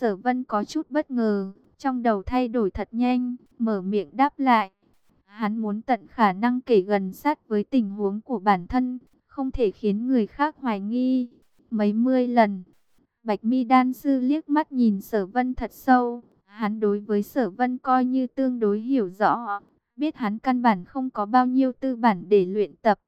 Sở vân có chút bất ngờ, trong đầu thay đổi thật nhanh, mở miệng đáp lại. Hắn muốn tận khả năng kể gần sát với tình huống của bản thân, không thể khiến người khác hoài nghi. Mấy mươi lần, Bạch Mi Đan Sư liếc mắt nhìn sở vân thật sâu. Hắn đối với sở vân coi như tương đối hiểu rõ, biết hắn căn bản không có bao nhiêu tư bản để luyện tập.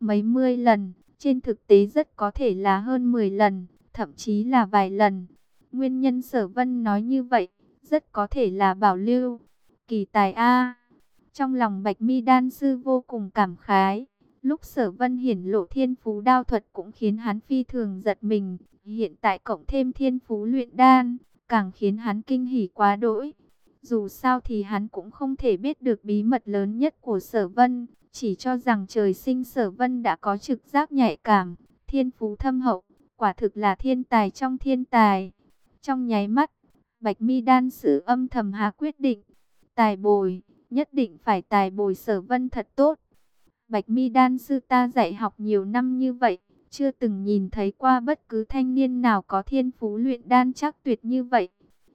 Mấy mươi lần, trên thực tế rất có thể là hơn 10 lần, thậm chí là vài lần. Nguyên nhân sở vân nói như vậy, rất có thể là bảo lưu. Kỳ tài A. Trong lòng Bạch Mi Đan Sư vô cùng cảm khái. Lúc sở vân hiển lộ thiên phú đao thuật cũng khiến hắn phi thường giật mình. Hiện tại cộng thêm thiên phú luyện đan, càng khiến hắn kinh hỉ quá đỗi. Dù sao thì hắn cũng không thể biết được bí mật lớn nhất của sở vân. Chỉ cho rằng trời sinh sở vân đã có trực giác nhạy cảm, thiên phú thâm hậu, quả thực là thiên tài trong thiên tài. Trong nháy mắt, Bạch Mi đan sử âm thầm hạ quyết định, tài bồi, nhất định phải tài bồi sở vân thật tốt. Bạch Mi đan sư ta dạy học nhiều năm như vậy, chưa từng nhìn thấy qua bất cứ thanh niên nào có thiên phú luyện đan chắc tuyệt như vậy.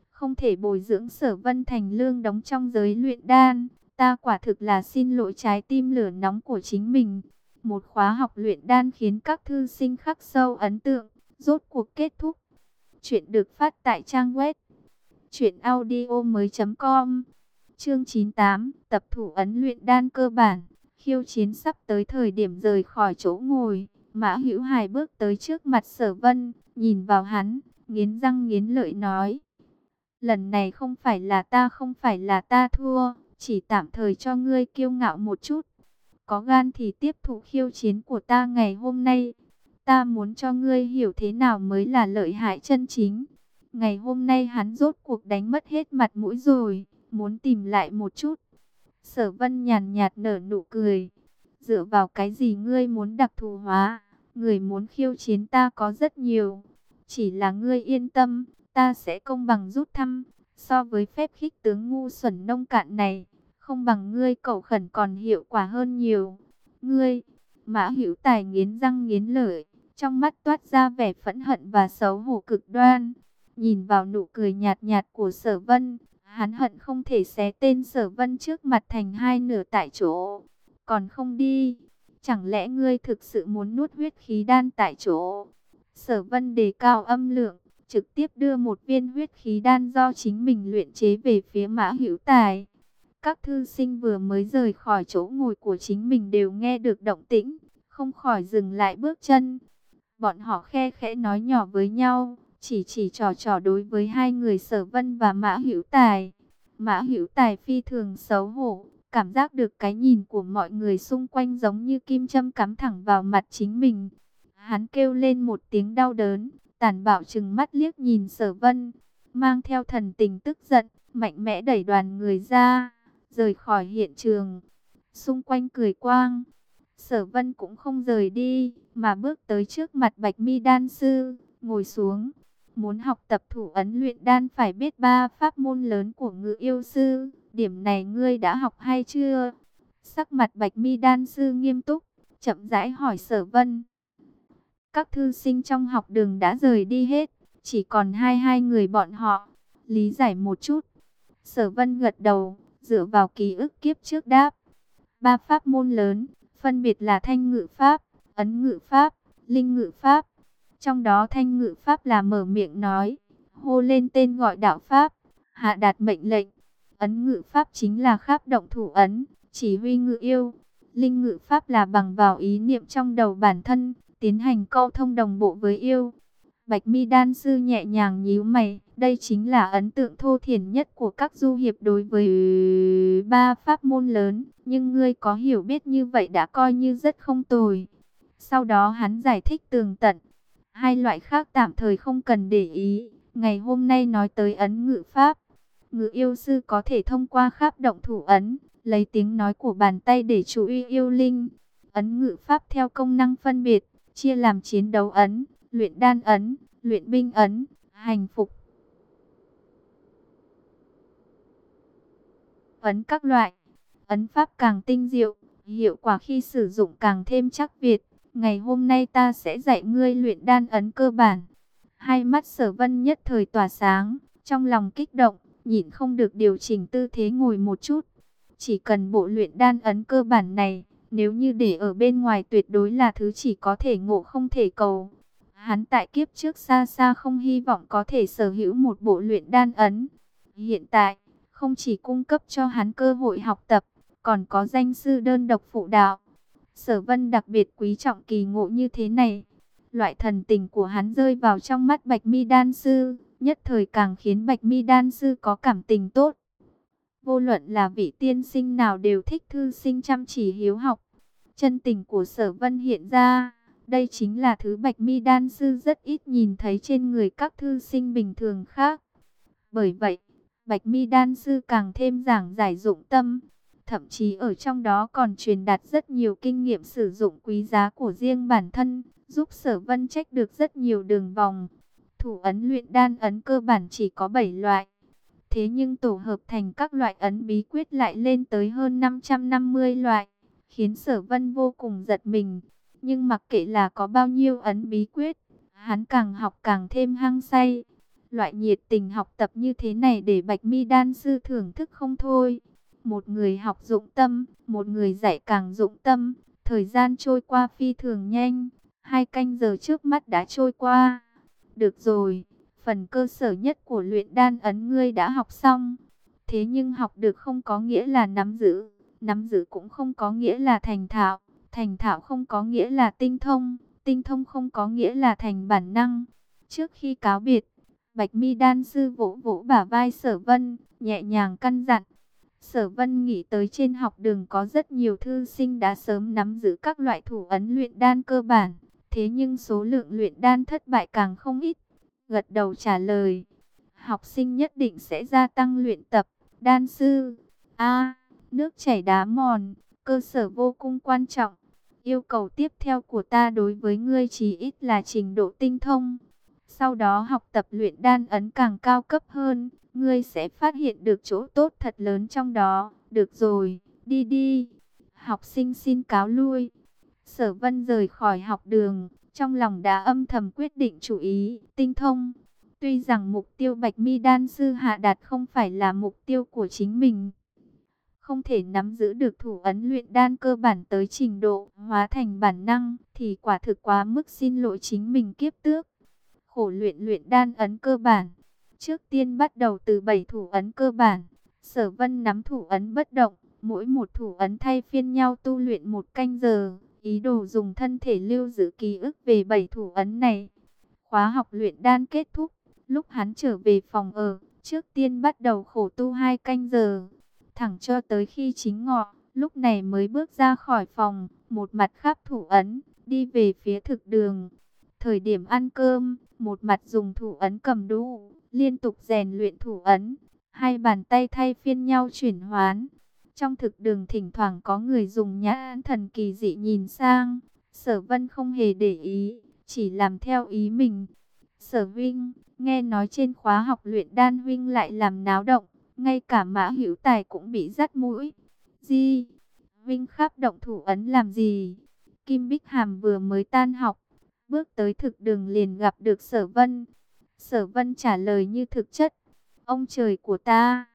Không thể bồi dưỡng sở vân thành lương đóng trong giới luyện đan, ta quả thực là xin lỗi trái tim lửa nóng của chính mình. Một khóa học luyện đan khiến các thư sinh khắc sâu ấn tượng, rốt cuộc kết thúc. Chuyện được phát tại trang web truyệnaudiomoi.com. Chương 98, tập thủ ấn luyện đan cơ bản, khiêu chiến sắp tới thời điểm rời khỏi chỗ ngồi, Mã Hữu Hải bước tới trước mặt Sở Vân, nhìn vào hắn, nghiến răng nghiến lợi nói: "Lần này không phải là ta, không phải là ta thua, chỉ tạm thời cho ngươi kiêu ngạo một chút. Có gan thì tiếp thụ khiêu chiến của ta ngày hôm nay. Ta muốn cho ngươi hiểu thế nào mới là lợi hại chân chính. Ngày hôm nay hắn rốt cuộc đánh mất hết mặt mũi rồi, muốn tìm lại một chút. Sở vân nhàn nhạt nở nụ cười. Dựa vào cái gì ngươi muốn đặc thù hóa, người muốn khiêu chiến ta có rất nhiều. Chỉ là ngươi yên tâm, ta sẽ công bằng rút thăm. So với phép khích tướng ngu xuẩn nông cạn này, không bằng ngươi cầu khẩn còn hiệu quả hơn nhiều. Ngươi, mã hữu tài nghiến răng nghiến lợi, trong mắt toát ra vẻ phẫn hận và xấu hổ cực đoan. Nhìn vào nụ cười nhạt nhạt của sở vân, hắn hận không thể xé tên sở vân trước mặt thành hai nửa tại chỗ. Còn không đi, chẳng lẽ ngươi thực sự muốn nuốt huyết khí đan tại chỗ? Sở vân đề cao âm lượng, trực tiếp đưa một viên huyết khí đan do chính mình luyện chế về phía mã hữu tài. Các thư sinh vừa mới rời khỏi chỗ ngồi của chính mình đều nghe được động tĩnh, không khỏi dừng lại bước chân. Bọn họ khe khẽ nói nhỏ với nhau, chỉ chỉ trò trò đối với hai người sở vân và mã hữu tài. Mã hữu tài phi thường xấu hổ, cảm giác được cái nhìn của mọi người xung quanh giống như kim châm cắm thẳng vào mặt chính mình. Hắn kêu lên một tiếng đau đớn, tàn bạo chừng mắt liếc nhìn sở vân, mang theo thần tình tức giận, mạnh mẽ đẩy đoàn người ra rời khỏi hiện trường. Xung quanh cười quang, sở vân cũng không rời đi, mà bước tới trước mặt bạch mi đan sư, ngồi xuống. Muốn học tập thủ ấn luyện đan phải biết ba pháp môn lớn của ngự yêu sư, điểm này ngươi đã học hay chưa? Sắc mặt bạch mi đan sư nghiêm túc, chậm rãi hỏi sở vân. Các thư sinh trong học đường đã rời đi hết, chỉ còn hai hai người bọn họ. Lý giải một chút. Sở vân gật đầu, dựa vào ký ức kiếp trước đáp. Ba pháp môn lớn, phân biệt là thanh ngự pháp, ấn ngự pháp, linh ngự pháp. Trong đó thanh ngự pháp là mở miệng nói, hô lên tên gọi đạo pháp, hạ đạt mệnh lệnh. Ấn ngự pháp chính là kháp động thủ ấn, chỉ huy ngự yêu. Linh ngự pháp là bằng vào ý niệm trong đầu bản thân, tiến hành câu thông đồng bộ với yêu. Bạch Mi Đan sư nhẹ nhàng nhíu mày, đây chính là ấn tượng thô thiển nhất của các du hiệp đối với ba pháp môn lớn, nhưng ngươi có hiểu biết như vậy đã coi như rất không tồi. Sau đó hắn giải thích tường tận, hai loại khác tạm thời không cần để ý, ngày hôm nay nói tới ấn ngự pháp. Ngự yêu sư có thể thông qua khắp động thủ ấn, lấy tiếng nói của bàn tay để chú ý yêu linh. Ấn ngự pháp theo công năng phân biệt, chia làm chiến đấu ấn, luyện đan ấn, luyện binh ấn, hành phục. Ấn các loại, ấn pháp càng tinh diệu, hiệu quả khi sử dụng càng thêm chắc việt. Ngày hôm nay ta sẽ dạy ngươi luyện đan ấn cơ bản. Hai mắt sở vân nhất thời tỏa sáng, Trong lòng kích động, nhịn không được điều chỉnh tư thế ngồi một chút. Chỉ cần bộ luyện đan ấn cơ bản này, nếu như để ở bên ngoài tuyệt đối là thứ chỉ có thể ngộ không thể cầu. Hắn tại kiếp trước xa xa không hy vọng có thể sở hữu một bộ luyện đan ấn. Hiện tại, không chỉ cung cấp cho hắn cơ hội học tập, còn có danh sư đơn độc phụ đạo. Sở vân đặc biệt quý trọng kỳ ngộ như thế này. Loại thần tình của hắn rơi vào trong mắt Bạch Mi Đan Sư, nhất thời càng khiến Bạch Mi Đan Sư có cảm tình tốt. Vô luận là vị tiên sinh nào đều thích thư sinh chăm chỉ hiếu học. Chân tình của sở vân hiện ra, đây chính là thứ Bạch Mi Đan Sư rất ít nhìn thấy trên người các thư sinh bình thường khác. Bởi vậy, Bạch Mi Đan Sư càng thêm giảng giải dụng tâm, thậm chí ở trong đó còn truyền đạt rất nhiều kinh nghiệm sử dụng quý giá của riêng bản thân, giúp sở vân trách được rất nhiều đường vòng. Thủ ấn luyện đan ấn cơ bản chỉ có 7 loại. Thế nhưng tổ hợp thành các loại ấn bí quyết lại lên tới hơn 550 loại, khiến sở vân vô cùng giật mình. Nhưng mặc kệ là có bao nhiêu ấn bí quyết, hắn càng học càng thêm hăng say. Loại nhiệt tình học tập như thế này để Bạch Mi Đan sư thưởng thức không thôi. Một người học dụng tâm, một người dạy càng dụng tâm. Thời gian trôi qua phi thường nhanh, hai canh giờ trước mắt đã trôi qua. Được rồi, phần cơ sở nhất của luyện đan ấn ngươi đã học xong. Thế nhưng học được không có nghĩa là nắm giữ, nắm giữ cũng không có nghĩa là thành thạo, thành thạo không có nghĩa là tinh thông, tinh thông không có nghĩa là thành bản năng. Trước khi cáo biệt, Bạch Mi đan sư vỗ vỗ bả vai Sở Vân, nhẹ nhàng căn dặn. Sở Vân nghĩ tới trên học đường có rất nhiều thư sinh đã sớm nắm giữ các loại thủ ấn luyện đan cơ bản, thế nhưng số lượng luyện đan thất bại càng không ít gật đầu trả lời. Học sinh nhất định sẽ gia tăng luyện tập. Đan sư, a nước chảy đá mòn, cơ sở vô cùng quan trọng. Yêu cầu tiếp theo của ta đối với ngươi chỉ ít là trình độ tinh thông. Sau đó học tập luyện đan ấn càng cao cấp hơn, ngươi sẽ phát hiện được chỗ tốt thật lớn trong đó. Được rồi, đi đi. Học sinh xin cáo lui. Sở vân rời khỏi học đường, trong lòng đã âm thầm quyết định chủ ý, tinh thông. Tuy rằng mục tiêu Bạch Mi Đan Sư hạ đạt không phải là mục tiêu của chính mình. Không thể nắm giữ được thủ ấn luyện đan cơ bản tới trình độ hóa thành bản năng thì quả thực quá mức xin lỗi chính mình kiếp tước. Khổ luyện luyện đan ấn cơ bản. Trước tiên bắt đầu từ 7 thủ ấn cơ bản. Sở vân nắm thủ ấn bất động, mỗi một thủ ấn thay phiên nhau tu luyện một canh giờ ý đồ dùng thân thể lưu giữ ký ức về bảy thủ ấn này. Khóa học luyện đan kết thúc, lúc hắn trở về phòng ở, trước tiên bắt đầu khổ tu hai canh giờ, thẳng cho tới khi chính ngọ, lúc này mới bước ra khỏi phòng, một mặt khắp thủ ấn, đi về phía thực đường. Thời điểm ăn cơm, một mặt dùng thủ ấn cầm đu, liên tục rèn luyện thủ ấn, hai bàn tay thay phiên nhau chuyển hoán, trong thực đường thỉnh thoảng có người dùng nhãn thần kỳ dị nhìn sang. Sở vân không hề để ý, chỉ làm theo ý mình. Sở Vinh, nghe nói trên khóa học luyện đan Vinh lại làm náo động, ngay cả mã hữu tài cũng bị rắt mũi. Gì? Vinh khắp động thủ ấn làm gì? Kim Bích Hàm vừa mới tan học, bước tới thực đường liền gặp được Sở Vân. Sở Vân trả lời như thực chất. Ông trời của ta!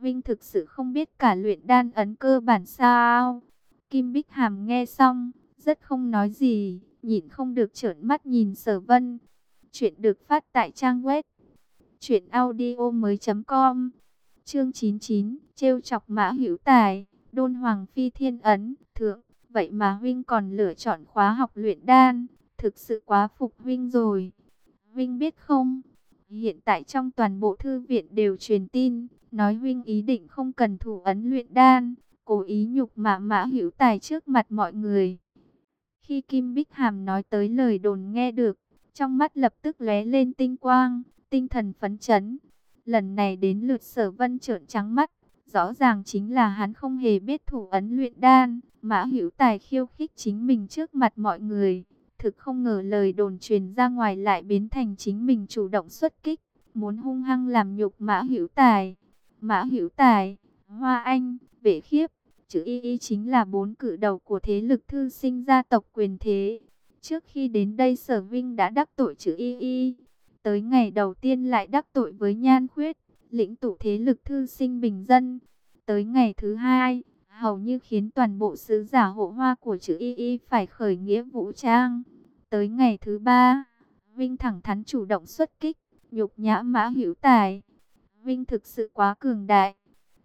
Vinh thực sự không biết cả luyện đan ấn cơ bản sao. Kim Bích Hàm nghe xong, rất không nói gì, nhìn không được trợn mắt nhìn sở vân. Chuyện được phát tại trang web chuyện audio mới com Chương 99, trêu chọc mã hữu tài, đôn hoàng phi thiên ấn, thượng. Vậy mà huynh còn lựa chọn khóa học luyện đan, thực sự quá phục Vinh rồi. Vinh biết không, hiện tại trong toàn bộ thư viện đều truyền tin, nói huynh ý định không cần thủ ấn luyện đan, cố ý nhục mạ mã hữu tài trước mặt mọi người. Khi Kim Bích Hàm nói tới lời đồn nghe được, trong mắt lập tức lóe lên tinh quang, tinh thần phấn chấn. Lần này đến lượt sở vân trợn trắng mắt, rõ ràng chính là hắn không hề biết thủ ấn luyện đan, mã hữu tài khiêu khích chính mình trước mặt mọi người. Thực không ngờ lời đồn truyền ra ngoài lại biến thành chính mình chủ động xuất kích, muốn hung hăng làm nhục mã hữu tài. Mã Hữu Tài, Hoa Anh, Vệ Khiếp, chữ Y Y chính là bốn cự đầu của thế lực thư sinh gia tộc quyền thế. Trước khi đến đây Sở Vinh đã đắc tội chữ Y Y. Tới ngày đầu tiên lại đắc tội với nhan khuyết, lĩnh tụ thế lực thư sinh bình dân. Tới ngày thứ hai, hầu như khiến toàn bộ sứ giả hộ hoa của chữ Y Y phải khởi nghĩa vũ trang. Tới ngày thứ ba, Vinh thẳng thắn chủ động xuất kích, nhục nhã mã hữu tài. Vinh thực sự quá cường đại.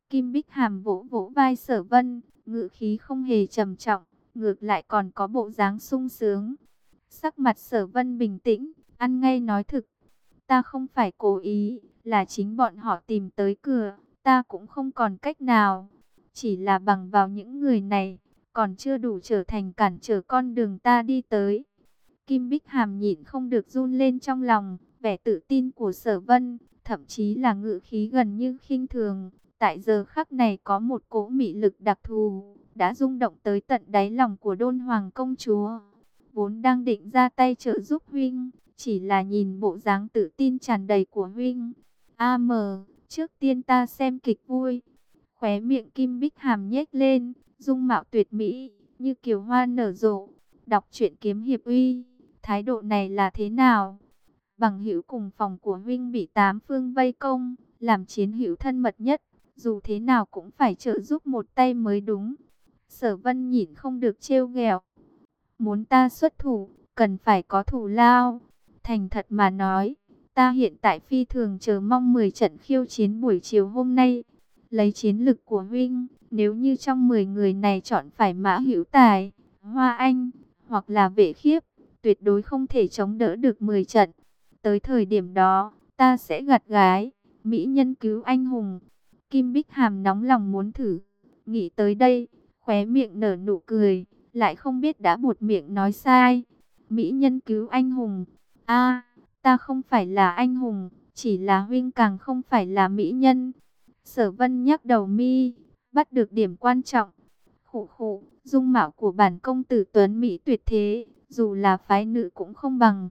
Kim Bích Hàm vỗ vỗ vai sở vân, ngự khí không hề trầm trọng, ngược lại còn có bộ dáng sung sướng. Sắc mặt sở vân bình tĩnh, ăn ngay nói thực. Ta không phải cố ý, là chính bọn họ tìm tới cửa, ta cũng không còn cách nào. Chỉ là bằng vào những người này, còn chưa đủ trở thành cản trở con đường ta đi tới. Kim Bích Hàm nhịn không được run lên trong lòng, vẻ tự tin của sở vân, thậm chí là ngự khí gần như khinh thường. Tại giờ khắc này có một cỗ mị lực đặc thù, đã rung động tới tận đáy lòng của đôn hoàng công chúa. Vốn đang định ra tay trợ giúp huynh, chỉ là nhìn bộ dáng tự tin tràn đầy của huynh. A mờ, trước tiên ta xem kịch vui. Khóe miệng Kim Bích Hàm nhếch lên, dung mạo tuyệt mỹ, như kiều hoa nở rộ. Đọc truyện kiếm hiệp uy, thái độ này là thế nào? Bằng hữu cùng phòng của huynh bị tám phương vây công, làm chiến hữu thân mật nhất, dù thế nào cũng phải trợ giúp một tay mới đúng. Sở Vân nhìn không được trêu ghẹo. Muốn ta xuất thủ, cần phải có thủ lao. Thành thật mà nói, ta hiện tại phi thường chờ mong 10 trận khiêu chiến buổi chiều hôm nay. Lấy chiến lực của huynh, nếu như trong 10 người này chọn phải Mã Hữu Tài, Hoa Anh hoặc là Vệ Khiếp, tuyệt đối không thể chống đỡ được 10 trận. Tới thời điểm đó, ta sẽ gặt gái, mỹ nhân cứu anh hùng. Kim Bích Hàm nóng lòng muốn thử, nghĩ tới đây, khóe miệng nở nụ cười, lại không biết đã buột miệng nói sai. Mỹ nhân cứu anh hùng, a ta không phải là anh hùng, chỉ là huynh càng không phải là mỹ nhân. Sở vân nhắc đầu mi, bắt được điểm quan trọng. khụ khụ, dung mạo của bản công tử Tuấn Mỹ tuyệt thế, dù là phái nữ cũng không bằng.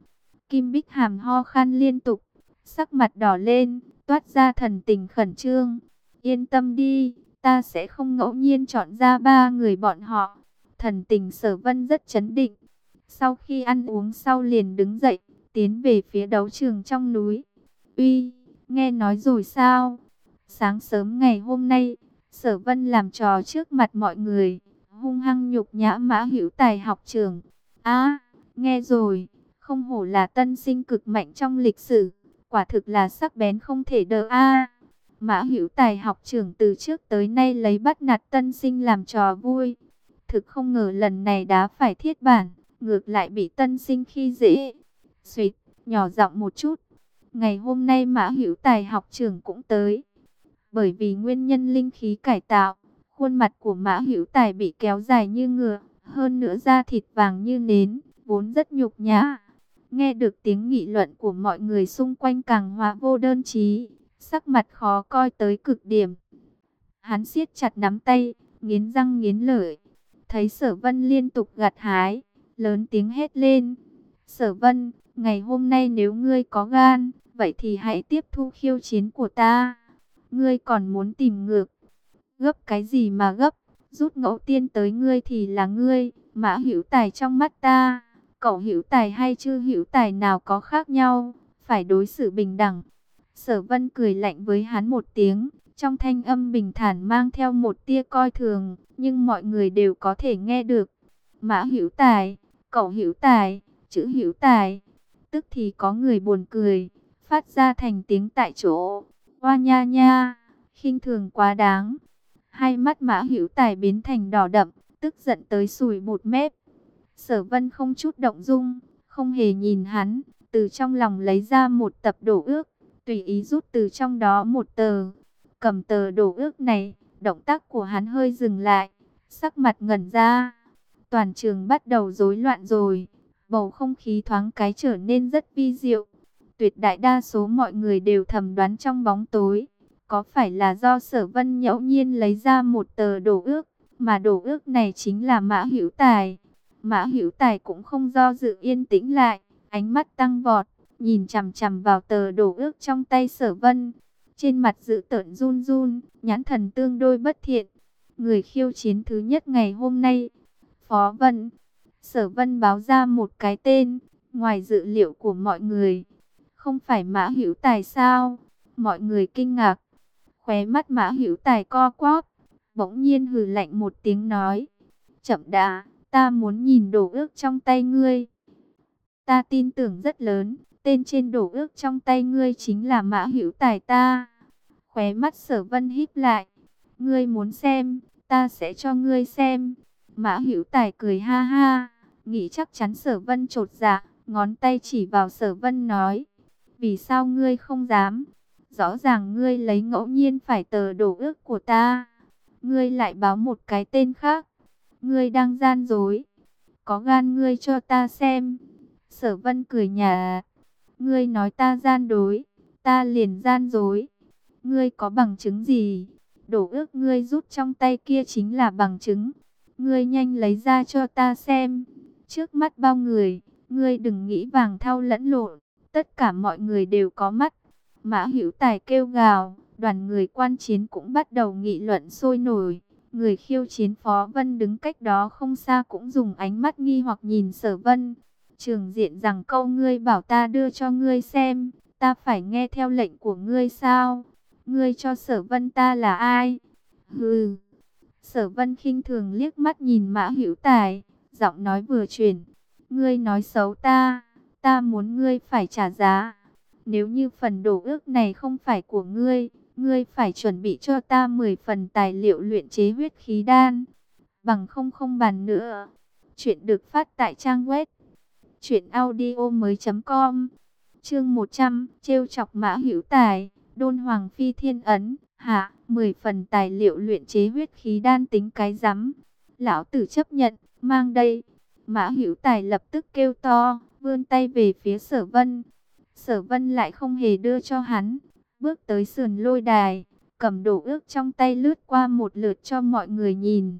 Kim Bích Hàm ho khan liên tục, sắc mặt đỏ lên, toát ra thần tình khẩn trương. Yên tâm đi, ta sẽ không ngẫu nhiên chọn ra ba người bọn họ. Thần tình sở vân rất chấn định. Sau khi ăn uống sau liền đứng dậy, tiến về phía đấu trường trong núi. Uy, nghe nói rồi sao? Sáng sớm ngày hôm nay, sở vân làm trò trước mặt mọi người, hung hăng nhục nhã mã hữu tài học trường a nghe rồi, không hổ là tân sinh cực mạnh trong lịch sử, quả thực là sắc bén không thể đỡ a. Mã Hữu Tài học trưởng từ trước tới nay lấy bắt nạt tân sinh làm trò vui. Thực không ngờ lần này đã phải thiết bản, ngược lại bị tân sinh khi dễ. Xuyệt, nhỏ giọng một chút. Ngày hôm nay Mã Hữu Tài học trưởng cũng tới. Bởi vì nguyên nhân linh khí cải tạo, khuôn mặt của Mã Hữu Tài bị kéo dài như ngựa, hơn nữa da thịt vàng như nến, vốn rất nhục nhã. Nghe được tiếng nghị luận của mọi người xung quanh càng hóa vô đơn trí sắc mặt khó coi tới cực điểm. Hắn siết chặt nắm tay, nghiến răng nghiến lợi. Thấy sở vân liên tục gặt hái, lớn tiếng hét lên. Sở vân, ngày hôm nay nếu ngươi có gan, vậy thì hãy tiếp thu khiêu chiến của ta. Ngươi còn muốn tìm ngược. Gấp cái gì mà gấp, rút ngẫu tiên tới ngươi thì là ngươi, mã hữu tài trong mắt ta. Cậu hữu tài hay chư hữu tài nào có khác nhau, phải đối xử bình đẳng. Sở vân cười lạnh với hắn một tiếng, trong thanh âm bình thản mang theo một tia coi thường, nhưng mọi người đều có thể nghe được. Mã hữu tài, cậu hữu tài, chữ hữu tài. Tức thì có người buồn cười, phát ra thành tiếng tại chỗ. Hoa nha nha, khinh thường quá đáng. Hai mắt mã hữu tài biến thành đỏ đậm, tức giận tới sùi bột mép. Sở vân không chút động dung, không hề nhìn hắn, từ trong lòng lấy ra một tập đổ ước tùy ý rút từ trong đó một tờ. Cầm tờ đổ ước này, động tác của hắn hơi dừng lại, sắc mặt ngẩn ra. Toàn trường bắt đầu rối loạn rồi, bầu không khí thoáng cái trở nên rất vi diệu. Tuyệt đại đa số mọi người đều thầm đoán trong bóng tối, có phải là do sở vân nhẫu nhiên lấy ra một tờ đổ ước, mà đổ ước này chính là mã hữu tài. Mã hữu tài cũng không do dự yên tĩnh lại, ánh mắt tăng vọt nhìn chằm chằm vào tờ đổ ước trong tay sở vân. Trên mặt dự tợn run run, nhãn thần tương đôi bất thiện. Người khiêu chiến thứ nhất ngày hôm nay, Phó Vân. Sở Vân báo ra một cái tên, ngoài dự liệu của mọi người. không phải Mã Hữu Tài sao? Mọi người kinh ngạc. Khóe mắt Mã Hữu Tài co quắp, bỗng nhiên hừ lạnh một tiếng nói: "Chậm đã, ta muốn nhìn đồ ước trong tay ngươi." Ta tin tưởng rất lớn, tên trên đồ ước trong tay ngươi chính là Mã Hữu Tài ta. Khóe mắt Sở Vân híp lại, "Ngươi muốn xem, ta sẽ cho ngươi xem." Mã Hữu Tài cười ha ha, nghĩ chắc chắn Sở Vân trột dạ, ngón tay chỉ vào Sở Vân nói: "Vì sao ngươi không dám?" Rõ ràng ngươi lấy ngẫu nhiên phải tờ đồ ước của ta. Ngươi lại báo một cái tên khác. Ngươi đang gian dối. Có gan ngươi cho ta xem. Sở vân cười nhà. Ngươi nói ta gian đối. Ta liền gian dối. Ngươi có bằng chứng gì? Đổ ước ngươi rút trong tay kia chính là bằng chứng. Ngươi nhanh lấy ra cho ta xem. Trước mắt bao người, ngươi đừng nghĩ vàng thau lẫn lộn. Tất cả mọi người đều có mắt. Mã Hữu Tài kêu gào, đoàn người quan chiến cũng bắt đầu nghị luận sôi nổi. Người khiêu chiến Phó Vân đứng cách đó không xa cũng dùng ánh mắt nghi hoặc nhìn Sở Vân. Trường diện rằng câu ngươi bảo ta đưa cho ngươi xem, ta phải nghe theo lệnh của ngươi sao? Ngươi cho Sở Vân ta là ai? Hừ. Sở Vân khinh thường liếc mắt nhìn Mã Hữu Tài, giọng nói vừa chuyển, ngươi nói xấu ta, ta muốn ngươi phải trả giá. Nếu như phần đồ ước này không phải của ngươi, ngươi phải chuẩn bị cho ta 10 phần tài liệu luyện chế huyết khí đan. Bằng không không bàn nữa. Chuyện được phát tại trang web truyệnaudiomoi.com. Chương 100, trêu chọc Mã Hữu Tài, Đôn Hoàng phi thiên ấn, hạ, 10 phần tài liệu luyện chế huyết khí đan tính cái rắm. Lão tử chấp nhận, mang đây. Mã Hữu Tài lập tức kêu to, vươn tay về phía Sở Vân. Sở vân lại không hề đưa cho hắn. Bước tới sườn lôi đài, cầm đồ ước trong tay lướt qua một lượt cho mọi người nhìn.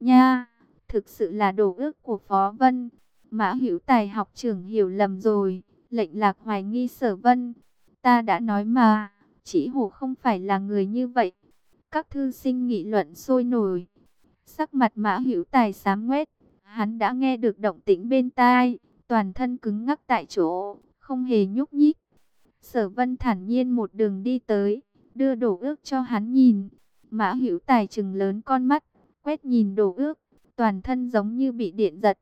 Nha, thực sự là đồ ước của Phó Vân. Mã Hữu Tài học trưởng hiểu lầm rồi, lệnh lạc hoài nghi sở vân. Ta đã nói mà, chỉ hồ không phải là người như vậy. Các thư sinh nghị luận sôi nổi. Sắc mặt Mã Hữu Tài xám ngoét, hắn đã nghe được động tĩnh bên tai, toàn thân cứng ngắc tại chỗ, không hề nhúc nhích. Sở vân thản nhiên một đường đi tới, đưa đổ ước cho hắn nhìn. Mã hữu tài trừng lớn con mắt, quét nhìn đổ ước, toàn thân giống như bị điện giật.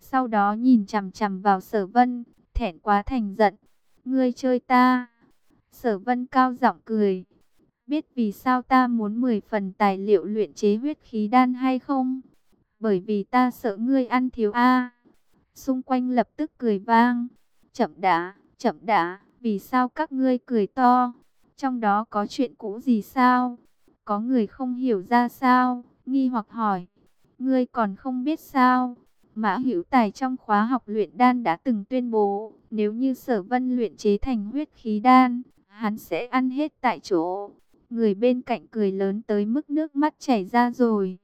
Sau đó nhìn chằm chằm vào sở vân, thẹn quá thành giận. Ngươi chơi ta. Sở vân cao giọng cười. Biết vì sao ta muốn 10 phần tài liệu luyện chế huyết khí đan hay không? Bởi vì ta sợ ngươi ăn thiếu A. Xung quanh lập tức cười vang. Chậm đã, chậm đã, vì sao các ngươi cười to? Trong đó có chuyện cũ gì sao? Có người không hiểu ra sao? Nghi hoặc hỏi. Ngươi còn không biết sao? Mã Hữu Tài trong khóa học luyện đan đã từng tuyên bố, nếu như Sở Vân luyện chế thành huyết khí đan, hắn sẽ ăn hết tại chỗ. Người bên cạnh cười lớn tới mức nước mắt chảy ra rồi.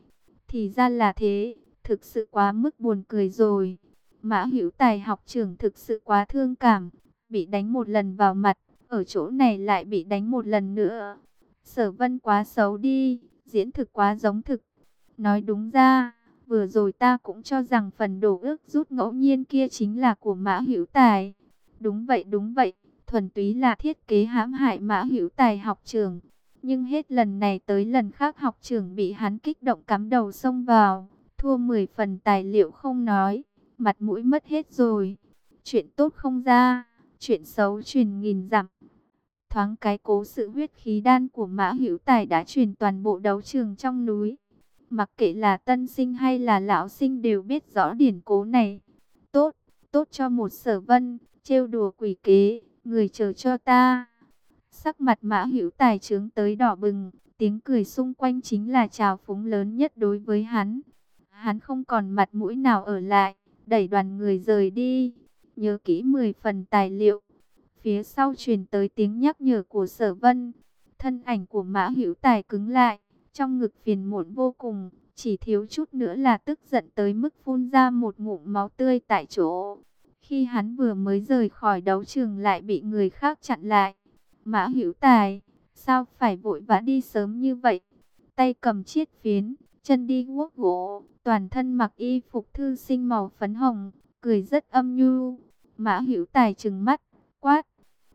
Thì ra là thế, thực sự quá mức buồn cười rồi. Mã Hữu Tài học trưởng thực sự quá thương cảm, bị đánh một lần vào mặt, ở chỗ này lại bị đánh một lần nữa. Sở Vân quá xấu đi, diễn thực quá giống thực. Nói đúng ra, vừa rồi ta cũng cho rằng phần đồ ước rút ngẫu nhiên kia chính là của Mã Hữu Tài. Đúng vậy, đúng vậy, thuần túy là thiết kế hãm hại Mã Hữu Tài học trưởng. Nhưng hết lần này tới lần khác học trưởng bị hắn kích động cắm đầu xông vào, thua 10 phần tài liệu không nói mặt mũi mất hết rồi. Chuyện tốt không ra, chuyện xấu truyền nghìn dặm. Thoáng cái cố sự huyết khí đan của Mã Hữu Tài đã truyền toàn bộ đấu trường trong núi. Mặc kệ là tân sinh hay là lão sinh đều biết rõ điển cố này. Tốt, tốt cho một sở vân, trêu đùa quỷ kế, người chờ cho ta. Sắc mặt Mã Hữu Tài trướng tới đỏ bừng, tiếng cười xung quanh chính là trào phúng lớn nhất đối với hắn. Hắn không còn mặt mũi nào ở lại đẩy đoàn người rời đi. Nhớ kỹ 10 phần tài liệu. Phía sau truyền tới tiếng nhắc nhở của sở vân. Thân ảnh của mã hữu tài cứng lại. Trong ngực phiền muộn vô cùng. Chỉ thiếu chút nữa là tức giận tới mức phun ra một ngụm máu tươi tại chỗ. Khi hắn vừa mới rời khỏi đấu trường lại bị người khác chặn lại. Mã hữu tài, sao phải vội vã đi sớm như vậy? Tay cầm chiếc phiến, chân đi guốc gỗ, toàn thân mặc y phục thư sinh màu phấn hồng, cười rất âm nhu. Mã Hữu Tài trừng mắt, quát: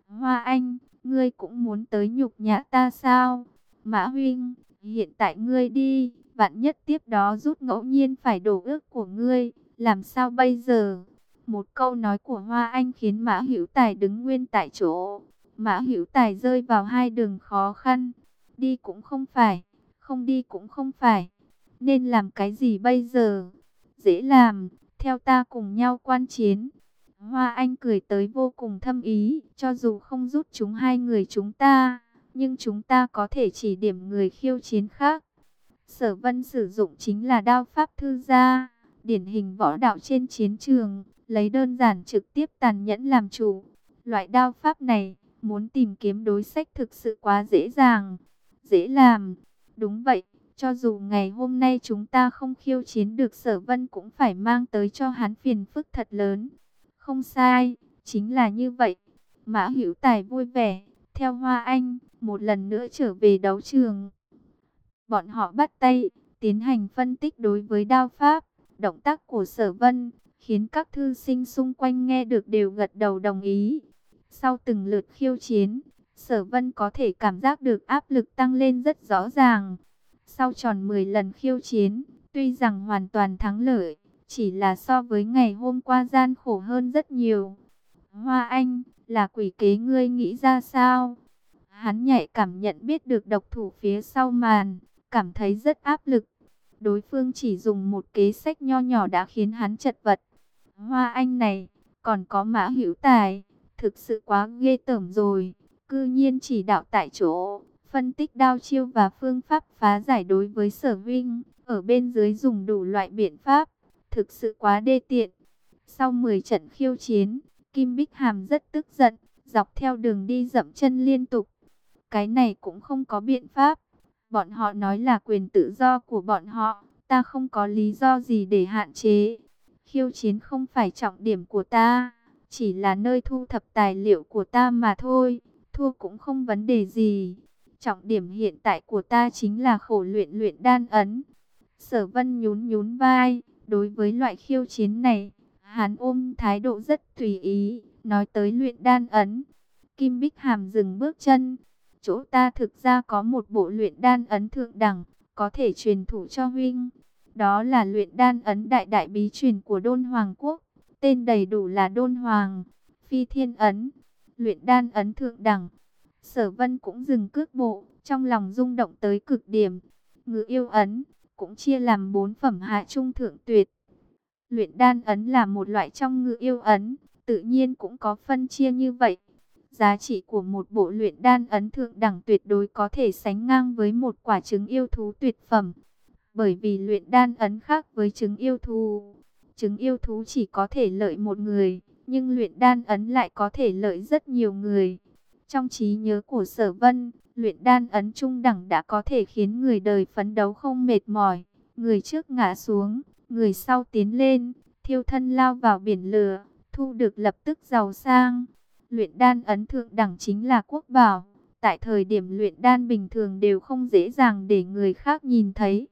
Hoa Anh, ngươi cũng muốn tới nhục nhã ta sao? Mã Huynh, hiện tại ngươi đi, vạn nhất tiếp đó rút ngẫu nhiên phải đổ ước của ngươi, làm sao bây giờ? Một câu nói của Hoa Anh khiến Mã Hữu Tài đứng nguyên tại chỗ. Mã Hữu Tài rơi vào hai đường khó khăn. Đi cũng không phải, không đi cũng không phải. Nên làm cái gì bây giờ? Dễ làm, theo ta cùng nhau quan chiến. Hoa Anh cười tới vô cùng thâm ý, cho dù không rút chúng hai người chúng ta, nhưng chúng ta có thể chỉ điểm người khiêu chiến khác. Sở Vân sử dụng chính là đao pháp thư gia, điển hình võ đạo trên chiến trường, lấy đơn giản trực tiếp tàn nhẫn làm chủ. Loại đao pháp này, muốn tìm kiếm đối sách thực sự quá dễ dàng, dễ làm. Đúng vậy, cho dù ngày hôm nay chúng ta không khiêu chiến được sở vân cũng phải mang tới cho hắn phiền phức thật lớn. Không sai, chính là như vậy. Mã Hữu Tài vui vẻ, theo Hoa Anh, một lần nữa trở về đấu trường. Bọn họ bắt tay, tiến hành phân tích đối với đao pháp, động tác của sở vân, khiến các thư sinh xung quanh nghe được đều gật đầu đồng ý. Sau từng lượt khiêu chiến, sở vân có thể cảm giác được áp lực tăng lên rất rõ ràng. Sau tròn 10 lần khiêu chiến, tuy rằng hoàn toàn thắng lợi, chỉ là so với ngày hôm qua gian khổ hơn rất nhiều. Hoa Anh, là quỷ kế ngươi nghĩ ra sao? Hắn nhạy cảm nhận biết được độc thủ phía sau màn, cảm thấy rất áp lực. Đối phương chỉ dùng một kế sách nho nhỏ đã khiến hắn chật vật. Hoa Anh này, còn có mã hữu tài, thực sự quá ghê tởm rồi. Cư nhiên chỉ đạo tại chỗ, phân tích đao chiêu và phương pháp phá giải đối với sở vinh, ở bên dưới dùng đủ loại biện pháp, thực sự quá đê tiện. Sau 10 trận khiêu chiến, Kim Bích Hàm rất tức giận, dọc theo đường đi dậm chân liên tục. Cái này cũng không có biện pháp. Bọn họ nói là quyền tự do của bọn họ, ta không có lý do gì để hạn chế. Khiêu chiến không phải trọng điểm của ta, chỉ là nơi thu thập tài liệu của ta mà thôi, thua cũng không vấn đề gì. Trọng điểm hiện tại của ta chính là khổ luyện luyện đan ấn. Sở vân nhún nhún vai, đối với loại khiêu chiến này, hắn ôm thái độ rất tùy ý, nói tới luyện đan ấn. Kim Bích Hàm dừng bước chân, chỗ ta thực ra có một bộ luyện đan ấn thượng đẳng, có thể truyền thủ cho huynh. Đó là luyện đan ấn đại đại bí truyền của Đôn Hoàng Quốc, tên đầy đủ là Đôn Hoàng, Phi Thiên Ấn, luyện đan ấn thượng đẳng. Sở Vân cũng dừng cước bộ, trong lòng rung động tới cực điểm. Ngự yêu ấn cũng chia làm bốn phẩm hạ trung thượng tuyệt. Luyện đan ấn là một loại trong ngự yêu ấn, tự nhiên cũng có phân chia như vậy. Giá trị của một bộ luyện đan ấn thượng đẳng tuyệt đối có thể sánh ngang với một quả trứng yêu thú tuyệt phẩm. Bởi vì luyện đan ấn khác với trứng yêu thú. Trứng yêu thú chỉ có thể lợi một người, nhưng luyện đan ấn lại có thể lợi rất nhiều người. Trong trí nhớ của sở vân, luyện đan ấn trung đẳng đã có thể khiến người đời phấn đấu không mệt mỏi. Người trước ngã xuống, người sau tiến lên, thiêu thân lao vào biển lửa, thu được lập tức giàu sang. Luyện đan ấn thượng đẳng chính là quốc bảo. Tại thời điểm luyện đan bình thường đều không dễ dàng để người khác nhìn thấy.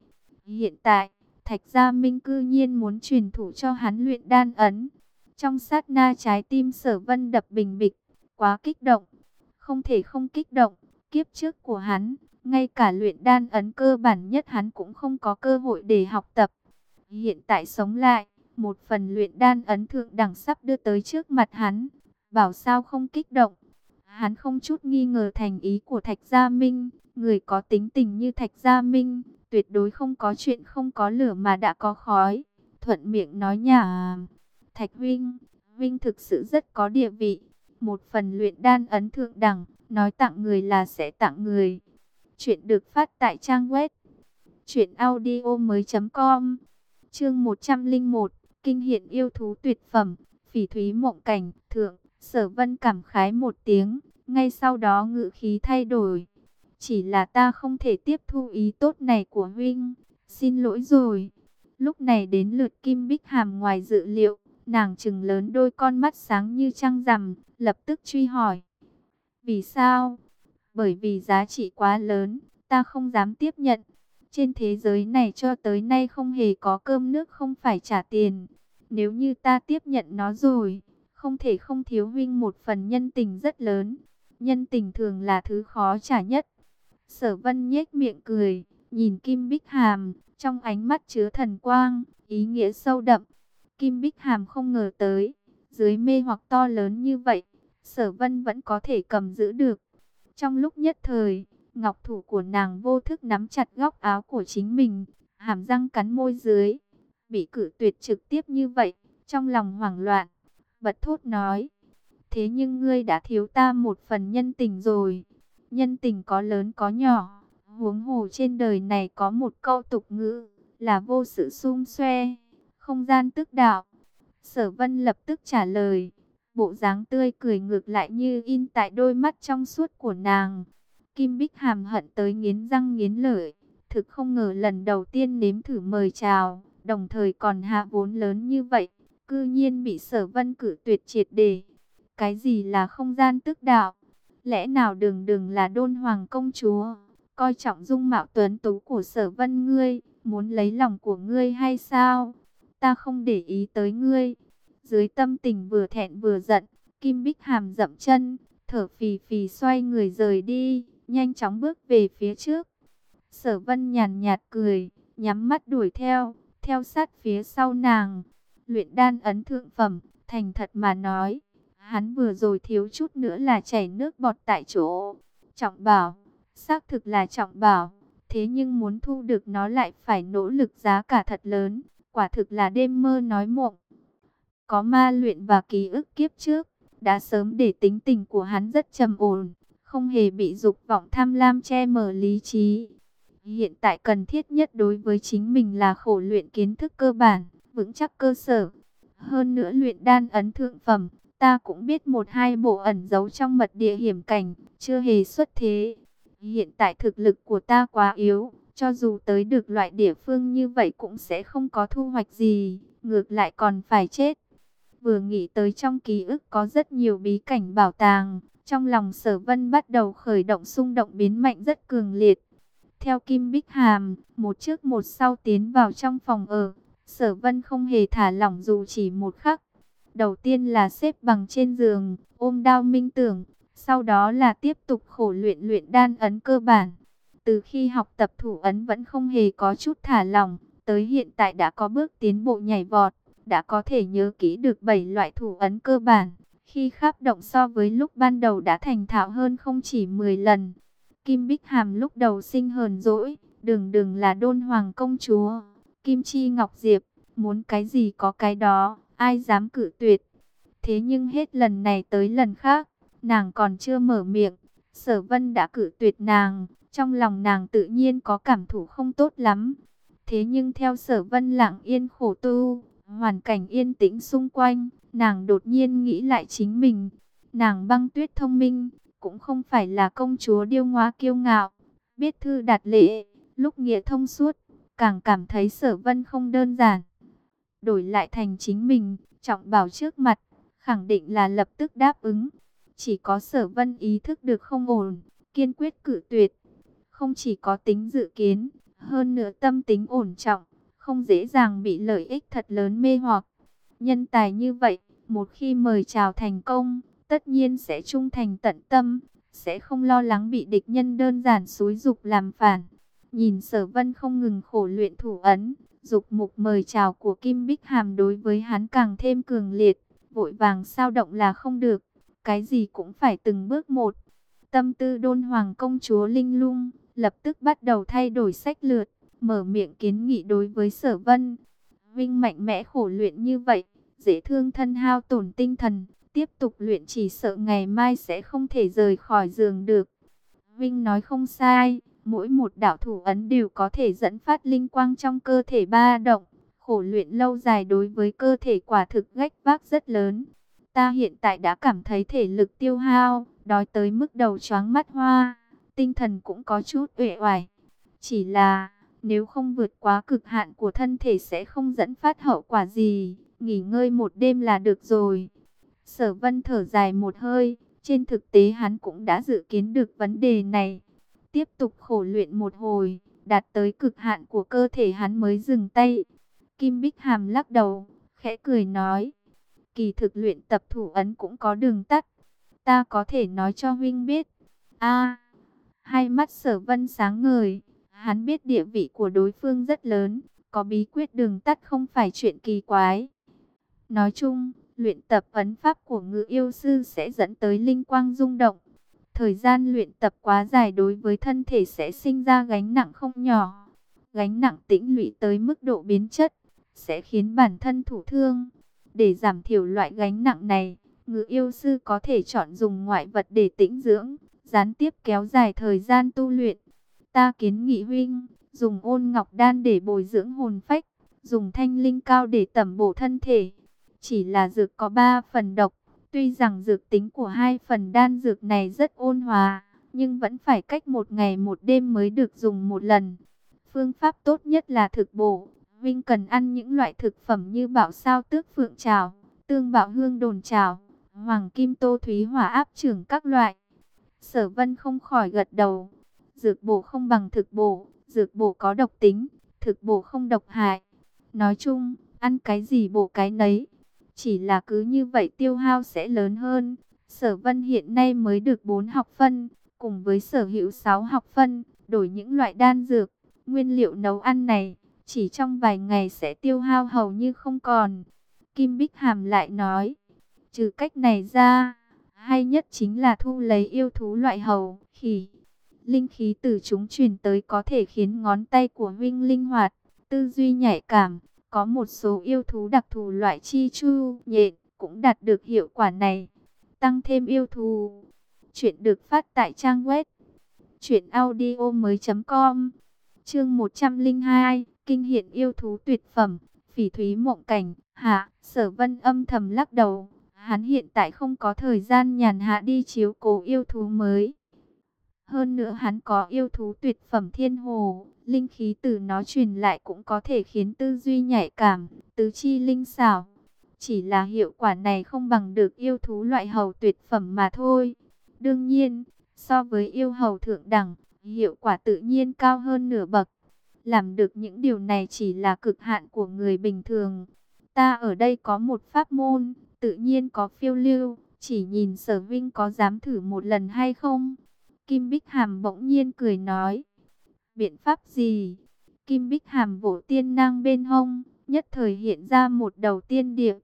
Hiện tại, Thạch Gia Minh cư nhiên muốn truyền thủ cho hắn luyện đan ấn. Trong sát na trái tim sở vân đập bình bịch, quá kích động. Không thể không kích động, kiếp trước của hắn, ngay cả luyện đan ấn cơ bản nhất hắn cũng không có cơ hội để học tập. Hiện tại sống lại, một phần luyện đan ấn thượng đẳng sắp đưa tới trước mặt hắn, bảo sao không kích động. Hắn không chút nghi ngờ thành ý của Thạch Gia Minh, người có tính tình như Thạch Gia Minh, tuyệt đối không có chuyện không có lửa mà đã có khói. Thuận miệng nói nhà, Thạch Vinh, Vinh thực sự rất có địa vị, một phần luyện đan ấn thượng đẳng, nói tặng người là sẽ tặng người. Chuyện được phát tại trang web truyệnaudiomoi.com. Chương 101, kinh hiện yêu thú tuyệt phẩm, Phỉ Thúy Mộng Cảnh, thượng, Sở Vân cảm khái một tiếng, ngay sau đó ngữ khí thay đổi. Chỉ là ta không thể tiếp thu ý tốt này của huynh, xin lỗi rồi. Lúc này đến lượt Kim Bích Hàm ngoài dự liệu, nàng trừng lớn đôi con mắt sáng như trăng rằm, lập tức truy hỏi. Vì sao? Bởi vì giá trị quá lớn, ta không dám tiếp nhận. Trên thế giới này cho tới nay không hề có cơm nước không phải trả tiền. Nếu như ta tiếp nhận nó rồi, không thể không thiếu huynh một phần nhân tình rất lớn. Nhân tình thường là thứ khó trả nhất. Sở vân nhếch miệng cười, nhìn Kim Bích Hàm, trong ánh mắt chứa thần quang, ý nghĩa sâu đậm. Kim Bích Hàm không ngờ tới, dưới mê hoặc to lớn như vậy, sở vân vẫn có thể cầm giữ được. Trong lúc nhất thời, ngọc thủ của nàng vô thức nắm chặt góc áo của chính mình, hàm răng cắn môi dưới, bị cử tuyệt trực tiếp như vậy, trong lòng hoảng loạn, bật thốt nói, thế nhưng ngươi đã thiếu ta một phần nhân tình rồi, nhân tình có lớn có nhỏ, huống hồ trên đời này có một câu tục ngữ, là vô sự xung xoe, không gian tức đạo. Sở vân lập tức trả lời, bộ dáng tươi cười ngược lại như in tại đôi mắt trong suốt của nàng. Kim Bích hàm hận tới nghiến răng nghiến lợi, thực không ngờ lần đầu tiên nếm thử mời chào, đồng thời còn hạ vốn lớn như vậy, cư nhiên bị sở vân cử tuyệt triệt đề. Cái gì là không gian tức đạo? Lẽ nào đường đường là đôn hoàng công chúa, coi trọng dung mạo tuấn tú của sở vân ngươi, muốn lấy lòng của ngươi hay sao? Ta không để ý tới ngươi. Dưới tâm tình vừa thẹn vừa giận, Kim Bích Hàm dậm chân, thở phì phì xoay người rời đi, nhanh chóng bước về phía trước. Sở vân nhàn nhạt cười, nhắm mắt đuổi theo, theo sát phía sau nàng. Luyện đan ấn thượng phẩm, thành thật mà nói, hắn vừa rồi thiếu chút nữa là chảy nước bọt tại chỗ. Trọng bảo, xác thực là trọng bảo, thế nhưng muốn thu được nó lại phải nỗ lực giá cả thật lớn, quả thực là đêm mơ nói mộng. Có ma luyện và ký ức kiếp trước, đã sớm để tính tình của hắn rất trầm ổn, không hề bị dục vọng tham lam che mờ lý trí. Hiện tại cần thiết nhất đối với chính mình là khổ luyện kiến thức cơ bản, vững chắc cơ sở. Hơn nữa luyện đan ấn thượng phẩm, ta cũng biết một hai bộ ẩn giấu trong mật địa hiểm cảnh, chưa hề xuất thế. Hiện tại thực lực của ta quá yếu, cho dù tới được loại địa phương như vậy cũng sẽ không có thu hoạch gì, ngược lại còn phải chết. Vừa nghĩ tới trong ký ức có rất nhiều bí cảnh bảo tàng, trong lòng sở vân bắt đầu khởi động xung động biến mạnh rất cường liệt. Theo Kim Bích Hàm, một trước một sau tiến vào trong phòng ở, sở vân không hề thả lỏng dù chỉ một khắc. Đầu tiên là xếp bằng trên giường, ôm đao minh tưởng, sau đó là tiếp tục khổ luyện luyện đan ấn cơ bản. Từ khi học tập thủ ấn vẫn không hề có chút thả lỏng, tới hiện tại đã có bước tiến bộ nhảy vọt, đã có thể nhớ kỹ được 7 loại thủ ấn cơ bản. Khi khắp động so với lúc ban đầu đã thành thạo hơn không chỉ 10 lần. Kim Bích Hàm lúc đầu sinh hờn dỗi, đừng đừng là đôn hoàng công chúa. Kim Chi Ngọc Diệp, muốn cái gì có cái đó, ai dám cử tuyệt. Thế nhưng hết lần này tới lần khác, nàng còn chưa mở miệng. Sở Vân đã cử tuyệt nàng, trong lòng nàng tự nhiên có cảm thủ không tốt lắm. Thế nhưng theo Sở Vân lặng yên khổ tu, hoàn cảnh yên tĩnh xung quanh, nàng đột nhiên nghĩ lại chính mình. Nàng băng tuyết thông minh, cũng không phải là công chúa điêu ngoa kiêu ngạo, biết thư đạt lễ, lúc nghĩa thông suốt, càng cảm thấy sở vân không đơn giản. Đổi lại thành chính mình, trọng bảo trước mặt, khẳng định là lập tức đáp ứng. Chỉ có sở vân ý thức được không ổn, kiên quyết cử tuyệt. Không chỉ có tính dự kiến, hơn nữa tâm tính ổn trọng, không dễ dàng bị lợi ích thật lớn mê hoặc. Nhân tài như vậy, một khi mời chào thành công, tất nhiên sẽ trung thành tận tâm, sẽ không lo lắng bị địch nhân đơn giản xúi dục làm phản. Nhìn sở vân không ngừng khổ luyện thủ ấn, dục mục mời chào của Kim Bích Hàm đối với hắn càng thêm cường liệt, vội vàng sao động là không được, cái gì cũng phải từng bước một. Tâm tư đôn hoàng công chúa Linh lung, lập tức bắt đầu thay đổi sách lược, mở miệng kiến nghị đối với sở vân. Vinh mạnh mẽ khổ luyện như vậy, dễ thương thân hao tổn tinh thần, tiếp tục luyện chỉ sợ ngày mai sẽ không thể rời khỏi giường được. Vinh nói không sai, mỗi một đạo thủ ấn đều có thể dẫn phát linh quang trong cơ thể ba động. Khổ luyện lâu dài đối với cơ thể quả thực gách vác rất lớn. Ta hiện tại đã cảm thấy thể lực tiêu hao, đói tới mức đầu choáng mắt hoa, tinh thần cũng có chút uể oải. Chỉ là, nếu không vượt quá cực hạn của thân thể sẽ không dẫn phát hậu quả gì, nghỉ ngơi một đêm là được rồi. Sở vân thở dài một hơi, trên thực tế hắn cũng đã dự kiến được vấn đề này. Tiếp tục khổ luyện một hồi, đạt tới cực hạn của cơ thể hắn mới dừng tay. Kim Bích Hàm lắc đầu, khẽ cười nói. Kỳ thực luyện tập thủ ấn cũng có đường tắt. Ta có thể nói cho huynh biết. a hai mắt sở vân sáng ngời. Hắn biết địa vị của đối phương rất lớn. Có bí quyết đường tắt không phải chuyện kỳ quái. Nói chung, luyện tập ấn pháp của ngự yêu sư sẽ dẫn tới linh quang rung động. Thời gian luyện tập quá dài đối với thân thể sẽ sinh ra gánh nặng không nhỏ. Gánh nặng tĩnh lụy tới mức độ biến chất, sẽ khiến bản thân thủ thương. Để giảm thiểu loại gánh nặng này, ngự yêu sư có thể chọn dùng ngoại vật để tĩnh dưỡng, gián tiếp kéo dài thời gian tu luyện. Ta kiến nghị huynh, dùng ôn ngọc đan để bồi dưỡng hồn phách, dùng thanh linh cao để tẩm bổ thân thể. Chỉ là dược có 3 phần độc, tuy rằng dược tính của hai phần đan dược này rất ôn hòa, nhưng vẫn phải cách một ngày một đêm mới được dùng một lần. Phương pháp tốt nhất là thực bổ, Vinh cần ăn những loại thực phẩm như bảo sao tước phượng trào, tương bảo hương đồn trào, hoàng kim tô thúy hỏa áp trưởng các loại. Sở vân không khỏi gật đầu. Dược bổ không bằng thực bổ, dược bổ có độc tính, thực bổ không độc hại. Nói chung, ăn cái gì bổ cái nấy. Chỉ là cứ như vậy tiêu hao sẽ lớn hơn. Sở vân hiện nay mới được 4 học phân, cùng với sở hữu 6 học phân, đổi những loại đan dược, nguyên liệu nấu ăn này, chỉ trong vài ngày sẽ tiêu hao hầu như không còn. Kim Bích Hàm lại nói, trừ cách này ra, hay nhất chính là thu lấy yêu thú loại hầu, khỉ. Linh khí từ chúng truyền tới có thể khiến ngón tay của huynh linh hoạt, tư duy nhạy cảm, có một số yêu thú đặc thù loại chi chu, nhện, cũng đạt được hiệu quả này. Tăng thêm yêu thú. Chuyện được phát tại trang web. Chuyện audio mới com. Chương 102. Kinh hiện yêu thú tuyệt phẩm. Phỉ thúy mộng cảnh. Hạ, sở vân âm thầm lắc đầu. Hắn hiện tại không có thời gian nhàn hạ đi chiếu cố yêu thú mới. Hơn nữa hắn có yêu thú tuyệt phẩm thiên hồ, linh khí từ nó truyền lại cũng có thể khiến tư duy nhạy cảm, tứ chi linh xảo. Chỉ là hiệu quả này không bằng được yêu thú loại hầu tuyệt phẩm mà thôi. Đương nhiên, so với yêu hầu thượng đẳng, hiệu quả tự nhiên cao hơn nửa bậc. Làm được những điều này chỉ là cực hạn của người bình thường. Ta ở đây có một pháp môn, tự nhiên có phiêu lưu, chỉ nhìn sở vinh có dám thử một lần hay không? Kim Bích Hàm bỗng nhiên cười nói. Biện pháp gì? Kim Bích Hàm vỗ tiên năng bên hông, nhất thời hiện ra một đầu tiên địa.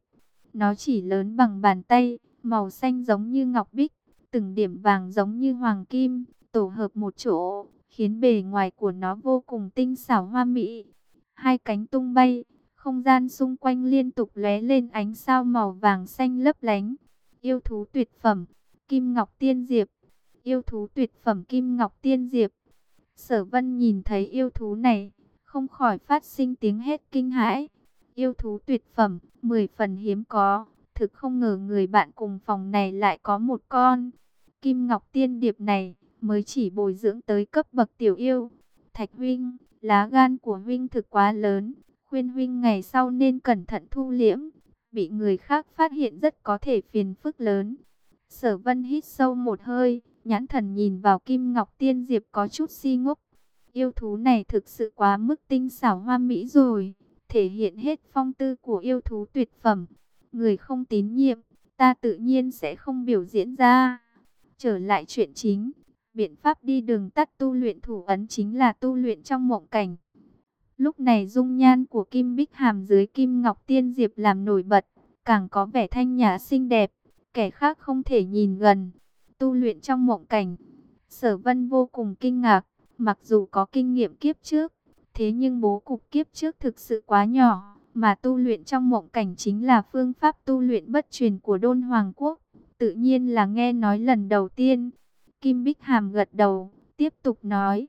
Nó chỉ lớn bằng bàn tay, màu xanh giống như ngọc bích, từng điểm vàng giống như hoàng kim, tổ hợp một chỗ, khiến bề ngoài của nó vô cùng tinh xảo hoa mỹ. Hai cánh tung bay, không gian xung quanh liên tục lóe lên ánh sao màu vàng xanh lấp lánh. Yêu thú tuyệt phẩm, Kim Ngọc Tiên Diệp yêu thú tuyệt phẩm Kim Ngọc Tiên Diệp. Sở Vân nhìn thấy yêu thú này, không khỏi phát sinh tiếng hét kinh hãi. Yêu thú tuyệt phẩm, 10 phần hiếm có, thực không ngờ người bạn cùng phòng này lại có một con. Kim Ngọc Tiên Điệp này mới chỉ bồi dưỡng tới cấp bậc tiểu yêu. Thạch huynh, lá gan của huynh thực quá lớn, khuyên huynh ngày sau nên cẩn thận thu liễm, bị người khác phát hiện rất có thể phiền phức lớn. Sở Vân hít sâu một hơi, Nhãn thần nhìn vào Kim Ngọc Tiên Diệp có chút si ngốc. Yêu thú này thực sự quá mức tinh xảo hoa mỹ rồi. Thể hiện hết phong tư của yêu thú tuyệt phẩm. Người không tín nhiệm, ta tự nhiên sẽ không biểu diễn ra. Trở lại chuyện chính. Biện pháp đi đường tắt tu luyện thủ ấn chính là tu luyện trong mộng cảnh. Lúc này dung nhan của Kim Bích Hàm dưới Kim Ngọc Tiên Diệp làm nổi bật, càng có vẻ thanh nhã xinh đẹp, kẻ khác không thể nhìn gần tu luyện trong mộng cảnh. Sở vân vô cùng kinh ngạc, mặc dù có kinh nghiệm kiếp trước, thế nhưng bố cục kiếp trước thực sự quá nhỏ, mà tu luyện trong mộng cảnh chính là phương pháp tu luyện bất truyền của Đôn Hoàng Quốc, tự nhiên là nghe nói lần đầu tiên. Kim Bích Hàm gật đầu, tiếp tục nói,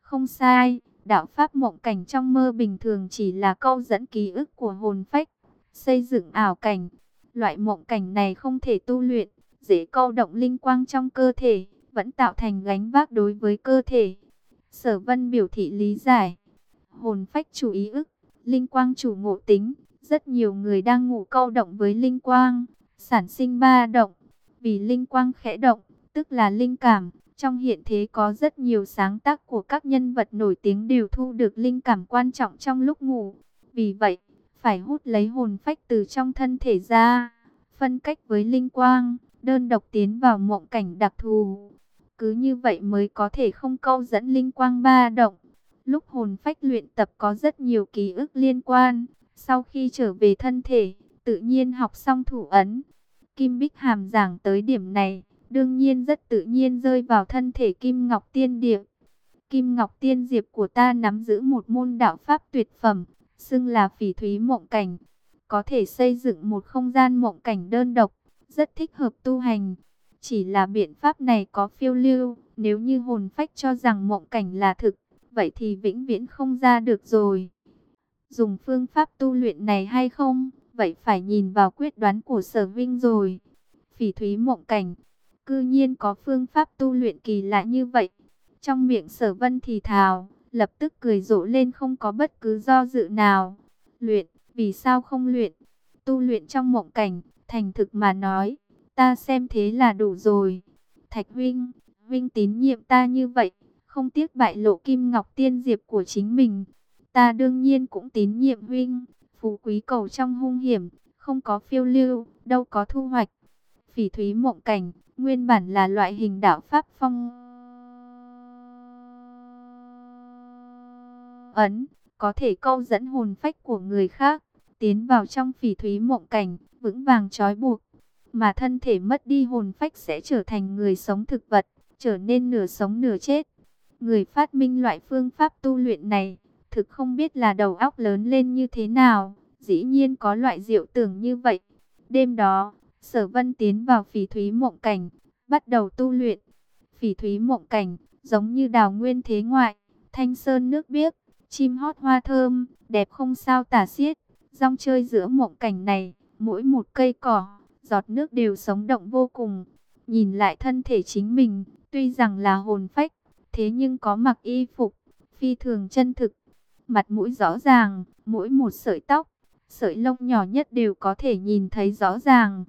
không sai, đạo pháp mộng cảnh trong mơ bình thường chỉ là câu dẫn ký ức của hồn phách, xây dựng ảo cảnh. Loại mộng cảnh này không thể tu luyện, dễ câu động linh quang trong cơ thể, vẫn tạo thành gánh vác đối với cơ thể. Sở vân biểu thị lý giải. Hồn phách chủ ý ức, linh quang chủ ngộ tính. Rất nhiều người đang ngủ câu động với linh quang, sản sinh ba động. Vì linh quang khẽ động, tức là linh cảm. Trong hiện thế có rất nhiều sáng tác của các nhân vật nổi tiếng đều thu được linh cảm quan trọng trong lúc ngủ. Vì vậy, phải hút lấy hồn phách từ trong thân thể ra phân cách với linh quang, đơn độc tiến vào mộng cảnh đặc thù. Cứ như vậy mới có thể không câu dẫn linh quang ba động. Lúc hồn phách luyện tập có rất nhiều ký ức liên quan. Sau khi trở về thân thể, tự nhiên học xong thủ ấn. Kim Bích Hàm giảng tới điểm này, đương nhiên rất tự nhiên rơi vào thân thể Kim Ngọc Tiên Điệp. Kim Ngọc Tiên Diệp của ta nắm giữ một môn đạo pháp tuyệt phẩm, xưng là phỉ thúy mộng cảnh. Có thể xây dựng một không gian mộng cảnh đơn độc, rất thích hợp tu hành. Chỉ là biện pháp này có phiêu lưu, nếu như hồn phách cho rằng mộng cảnh là thực, vậy thì vĩnh viễn không ra được rồi. Dùng phương pháp tu luyện này hay không, vậy phải nhìn vào quyết đoán của sở vinh rồi. Phỉ thúy mộng cảnh, cư nhiên có phương pháp tu luyện kỳ lạ như vậy. Trong miệng sở vân thì thào, lập tức cười rộ lên không có bất cứ do dự nào. Luyện, vì sao không luyện? Tu luyện trong mộng cảnh, thành thực mà nói, ta xem thế là đủ rồi. Thạch Vinh, Vinh tín nhiệm ta như vậy, không tiếc bại lộ kim ngọc tiên diệp của chính mình. Ta đương nhiên cũng tín nhiệm Vinh, phú quý cầu trong hung hiểm, không có phiêu lưu, đâu có thu hoạch. Phỉ thúy mộng cảnh, nguyên bản là loại hình đạo pháp phong ấn, có thể câu dẫn hồn phách của người khác, tiến vào trong phỉ thúy mộng cảnh, vững vàng trói buộc. Mà thân thể mất đi hồn phách sẽ trở thành người sống thực vật, trở nên nửa sống nửa chết. Người phát minh loại phương pháp tu luyện này, thực không biết là đầu óc lớn lên như thế nào, dĩ nhiên có loại diệu tưởng như vậy. Đêm đó, Sở Vân tiến vào phỉ thúy mộng cảnh, bắt đầu tu luyện. Phỉ thúy mộng cảnh, giống như đào nguyên thế ngoại, thanh sơn nước biếc, chim hót hoa thơm, đẹp không sao tả xiết. Rong chơi giữa mộng cảnh này, mỗi một cây cỏ, giọt nước đều sống động vô cùng. Nhìn lại thân thể chính mình, tuy rằng là hồn phách, thế nhưng có mặc y phục, phi thường chân thực. Mặt mũi rõ ràng, mỗi một sợi tóc, sợi lông nhỏ nhất đều có thể nhìn thấy rõ ràng.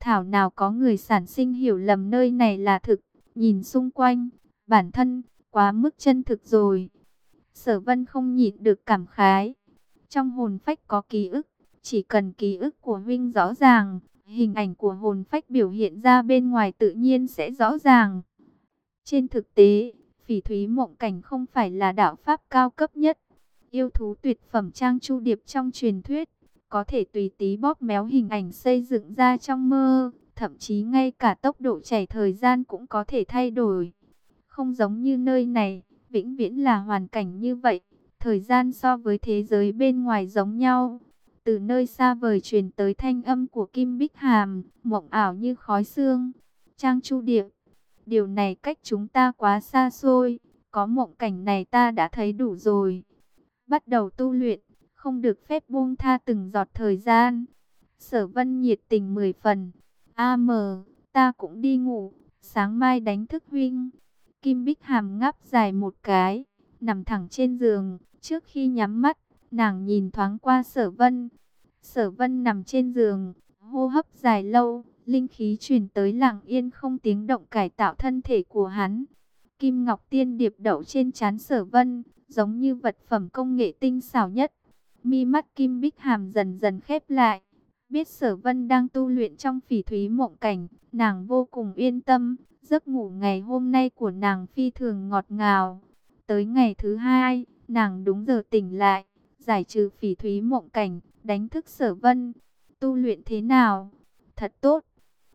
Thảo nào có người sản sinh hiểu lầm nơi này là thực, nhìn xung quanh, bản thân, quá mức chân thực rồi. Sở vân không nhịn được cảm khái. Trong hồn phách có ký ức, chỉ cần ký ức của huynh rõ ràng, hình ảnh của hồn phách biểu hiện ra bên ngoài tự nhiên sẽ rõ ràng. Trên thực tế, phỉ thúy mộng cảnh không phải là đạo pháp cao cấp nhất. Yêu thú tuyệt phẩm trang chu điệp trong truyền thuyết, có thể tùy tí bóp méo hình ảnh xây dựng ra trong mơ, thậm chí ngay cả tốc độ chảy thời gian cũng có thể thay đổi. Không giống như nơi này, vĩnh viễn là hoàn cảnh như vậy, thời gian so với thế giới bên ngoài giống nhau. Từ nơi xa vời truyền tới thanh âm của Kim Bích Hàm, mộng ảo như khói xương. Trang Chu Điệp, điều này cách chúng ta quá xa xôi, có mộng cảnh này ta đã thấy đủ rồi. Bắt đầu tu luyện, không được phép buông tha từng giọt thời gian. Sở Vân nhiệt tình mười phần. A mờ, ta cũng đi ngủ, sáng mai đánh thức huynh. Kim Bích Hàm ngáp dài một cái, nằm thẳng trên giường, trước khi nhắm mắt, nàng nhìn thoáng qua Sở Vân. Sở Vân nằm trên giường, hô hấp dài lâu, linh khí truyền tới lặng yên không tiếng động cải tạo thân thể của hắn. Kim Ngọc Tiên điệp đậu trên trán Sở Vân, giống như vật phẩm công nghệ tinh xảo nhất. Mi mắt Kim Bích Hàm dần dần khép lại. Biết Sở Vân đang tu luyện trong phỉ thúy mộng cảnh, nàng vô cùng yên tâm. Giấc ngủ ngày hôm nay của nàng phi thường ngọt ngào. Tới ngày thứ hai, nàng đúng giờ tỉnh lại, giải trừ phỉ thúy mộng cảnh, đánh thức Sở Vân. Tu luyện thế nào? Thật tốt.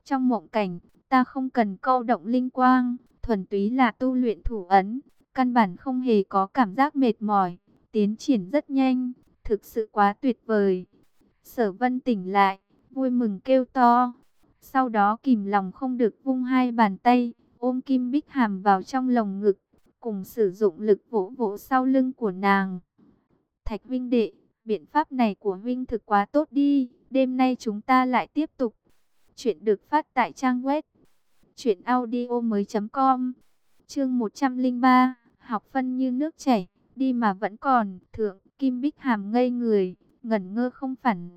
Trong mộng cảnh, ta không cần câu động linh quang, thuần túy là tu luyện thủ ấn, căn bản không hề có cảm giác mệt mỏi, tiến triển rất nhanh thực sự quá tuyệt vời. Sở vân tỉnh lại, vui mừng kêu to. Sau đó kìm lòng không được vung hai bàn tay, ôm Kim Bích Hàm vào trong lồng ngực, cùng sử dụng lực vỗ vỗ sau lưng của nàng. Thạch Vinh Đệ, biện pháp này của huynh thực quá tốt đi, đêm nay chúng ta lại tiếp tục. Chuyện được phát tại trang web truyệnaudiomoi.com. Chương 103, học phân như nước chảy, đi mà vẫn còn, thượng Kim Bích Hàm ngây người, ngẩn ngơ không phản.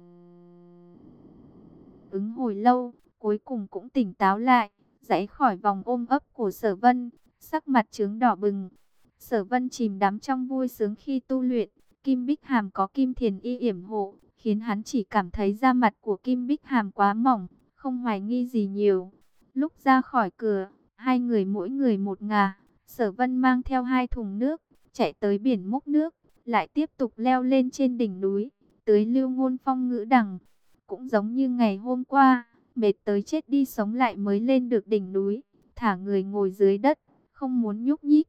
Ứng hồi lâu, cuối cùng cũng tỉnh táo lại, dãy khỏi vòng ôm ấp của sở vân, sắc mặt trướng đỏ bừng. Sở vân chìm đắm trong vui sướng khi tu luyện, Kim Bích Hàm có Kim Thiền Y yểm hộ, khiến hắn chỉ cảm thấy da mặt của Kim Bích Hàm quá mỏng, không hoài nghi gì nhiều. Lúc ra khỏi cửa, hai người mỗi người một ngà sở vân mang theo hai thùng nước, chạy tới biển múc nước, lại tiếp tục leo lên trên đỉnh núi, tới lưu ngôn phong ngữ đằng. Cũng giống như ngày hôm qua, mệt tới chết đi sống lại mới lên được đỉnh núi, thả người ngồi dưới đất, không muốn nhúc nhích.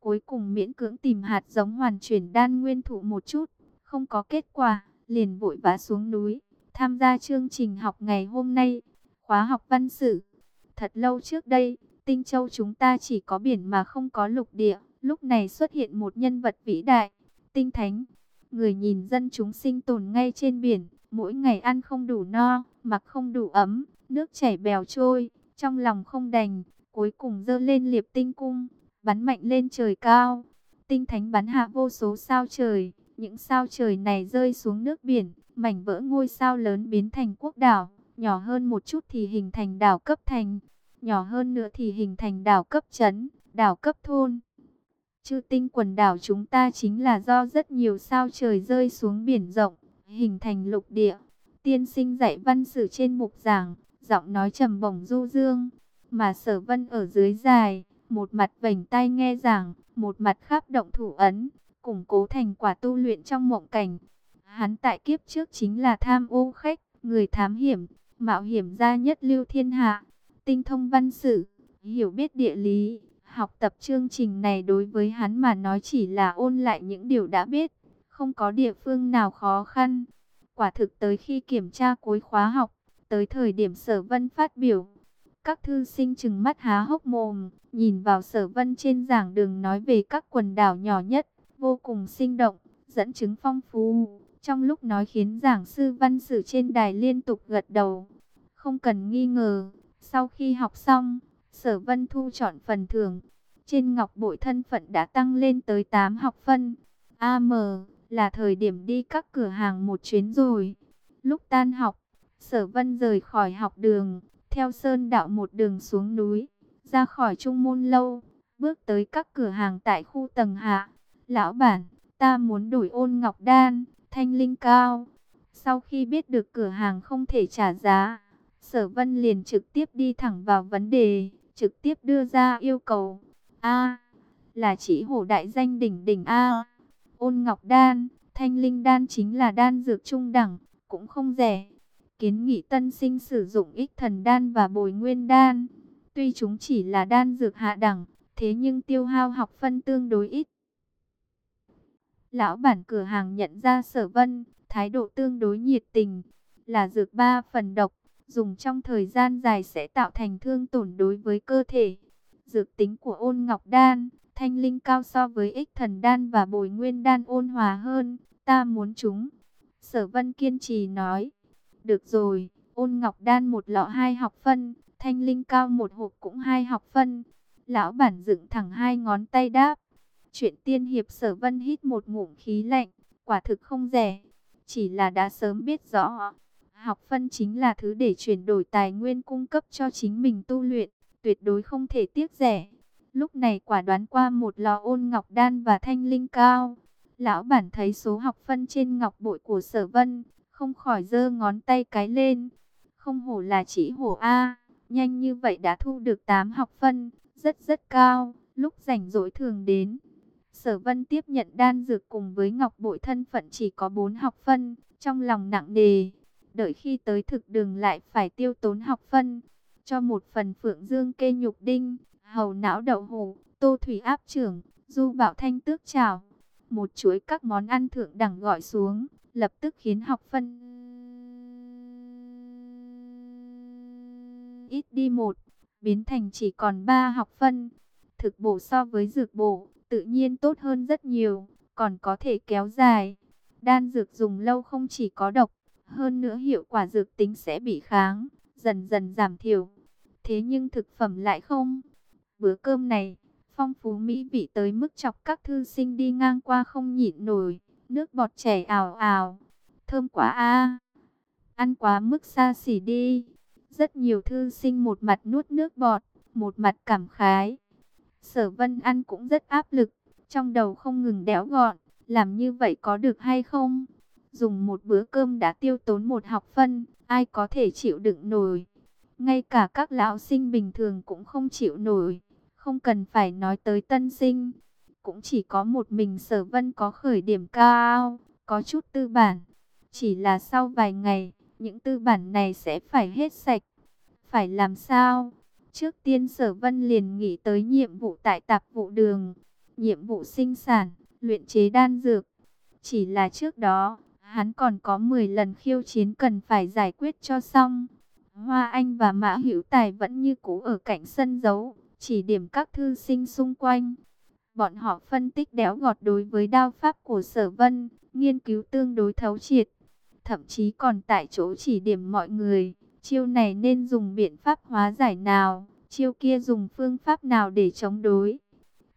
Cuối cùng miễn cưỡng tìm hạt giống hoàn chuyển đan nguyên thụ một chút, không có kết quả, liền vội vã xuống núi, tham gia chương trình học ngày hôm nay, khóa học văn sử. Thật lâu trước đây, Tinh Châu chúng ta chỉ có biển mà không có lục địa, lúc này xuất hiện một nhân vật vĩ đại, Tinh Thánh. Người nhìn dân chúng sinh tồn ngay trên biển, mỗi ngày ăn không đủ no, mặc không đủ ấm, nước chảy bèo trôi, trong lòng không đành, cuối cùng dơ lên liệp tinh cung, bắn mạnh lên trời cao. Tinh Thánh bắn hạ vô số sao trời, những sao trời này rơi xuống nước biển, mảnh vỡ ngôi sao lớn biến thành quốc đảo, nhỏ hơn một chút thì hình thành đảo cấp thành, nhỏ hơn nữa thì hình thành đảo cấp trấn, đảo cấp thôn. Chư tinh quần đảo chúng ta chính là do rất nhiều sao trời rơi xuống biển rộng, hình thành lục địa. Tiên sinh dạy văn sử trên mục giảng, giọng nói trầm bổng du dương, mà sở vân ở dưới dài, một mặt vảnh tay nghe giảng, một mặt khắp động thủ ấn, củng cố thành quả tu luyện trong mộng cảnh. Hắn tại kiếp trước chính là tham ô khách, người thám hiểm, mạo hiểm gia nhất lưu thiên hạ, tinh thông văn sử, hiểu biết địa lý. Học tập chương trình này đối với hắn mà nói chỉ là ôn lại những điều đã biết, không có địa phương nào khó khăn. Quả thực tới khi kiểm tra cuối khóa học, tới thời điểm sở vân phát biểu, các thư sinh chừng mắt há hốc mồm, nhìn vào sở vân trên giảng đường nói về các quần đảo nhỏ nhất, vô cùng sinh động, dẫn chứng phong phú. Trong lúc nói khiến giảng sư văn sử trên đài liên tục gật đầu. Không cần nghi ngờ, sau khi học xong, sở vân thu chọn phần thưởng. Trên ngọc bội thân phận đã tăng lên tới 8 học phân. AM là thời điểm đi các cửa hàng một chuyến rồi. Lúc tan học, sở vân rời khỏi học đường, theo sơn đạo một đường xuống núi, ra khỏi trung môn lâu, bước tới các cửa hàng tại khu tầng hạ. Lão bản, ta muốn đổi ôn ngọc đan, thanh linh cao. Sau khi biết được cửa hàng không thể trả giá, sở vân liền trực tiếp đi thẳng vào vấn đề, trực tiếp đưa ra yêu cầu. A, là chỉ hổ đại danh đỉnh đỉnh A. Ôn ngọc đan, thanh linh đan chính là đan dược trung đẳng, cũng không rẻ. Kiến nghị tân sinh sử dụng ích thần đan và bồi nguyên đan. Tuy chúng chỉ là đan dược hạ đẳng, thế nhưng tiêu hao học phân tương đối ít. Lão bản cửa hàng nhận ra sở vân, thái độ tương đối nhiệt tình, là dược ba phần độc, dùng trong thời gian dài sẽ tạo thành thương tổn đối với cơ thể. Dược tính của ôn ngọc đan, thanh linh cao so với ích thần đan và bồi nguyên đan ôn hòa hơn, ta muốn chúng. Sở vân kiên trì nói, được rồi, ôn ngọc đan một lọ hai học phân, thanh linh cao một hộp cũng hai học phân. Lão bản dựng thẳng hai ngón tay đáp. Chuyện tiên hiệp sở vân hít một ngụm khí lạnh, quả thực không rẻ. Chỉ là đã sớm biết rõ, học phân chính là thứ để chuyển đổi tài nguyên cung cấp cho chính mình tu luyện, tuyệt đối không thể tiếc rẻ. Lúc này quả đoán qua một lò ôn ngọc đan và thanh linh cao. Lão bản thấy số học phân trên ngọc bội của sở vân, không khỏi giơ ngón tay cái lên. Không hổ là chỉ hổ A, nhanh như vậy đã thu được 8 học phân, rất rất cao, lúc rảnh rỗi thường đến. Sở Vân tiếp nhận đan dược cùng với ngọc bội thân phận chỉ có 4 học phân, trong lòng nặng nề. Đợi khi tới thực đường lại phải tiêu tốn học phân, cho một phần phượng dương kê nhục đinh, hầu não đậu hủ, tô thủy áp trưởng, du bảo thanh tước chảo. Một chuỗi các món ăn thượng đẳng gọi xuống, lập tức khiến học phân ít đi một, biến thành chỉ còn ba học phân. Thực bổ so với dược bổ, tự nhiên tốt hơn rất nhiều, còn có thể kéo dài. Đan dược dùng lâu không chỉ có độc, hơn nữa hiệu quả dược tính sẽ bị kháng, dần dần giảm thiểu. Thế nhưng thực phẩm lại không. Bữa cơm này, phong phú mỹ vị tới mức chọc các thư sinh đi ngang qua không nhịn nổi, nước bọt chảy ào ào. Thơm quá a. Ăn quá mức xa xỉ đi. Rất nhiều thư sinh một mặt nuốt nước bọt, một mặt cảm khái. Sở Vân ăn cũng rất áp lực, trong đầu không ngừng đéo gọn, làm như vậy có được hay không? Dùng một bữa cơm đã tiêu tốn một học phân, ai có thể chịu đựng nổi? ngay cả các lão sinh bình thường cũng không chịu nổi, không cần phải nói tới tân sinh. Cũng chỉ có một mình sở vân có khởi điểm cao, có chút tư bản. Chỉ là sau vài ngày, những tư bản này sẽ phải hết sạch. Phải làm sao? Trước tiên sở vân liền nghĩ tới nhiệm vụ tại tạp vụ đường, nhiệm vụ sinh sản, luyện chế đan dược. Chỉ là trước đó, hắn còn có 10 lần khiêu chiến cần phải giải quyết cho xong. Hoa Anh và Mã Hữu Tài vẫn như cũ ở cạnh sân giấu, chỉ điểm các thư sinh xung quanh. Bọn họ phân tích đéo gọt đối với đao pháp của sở vân, nghiên cứu tương đối thấu triệt. Thậm chí còn tại chỗ chỉ điểm mọi người, chiêu này nên dùng biện pháp hóa giải nào, chiêu kia dùng phương pháp nào để chống đối.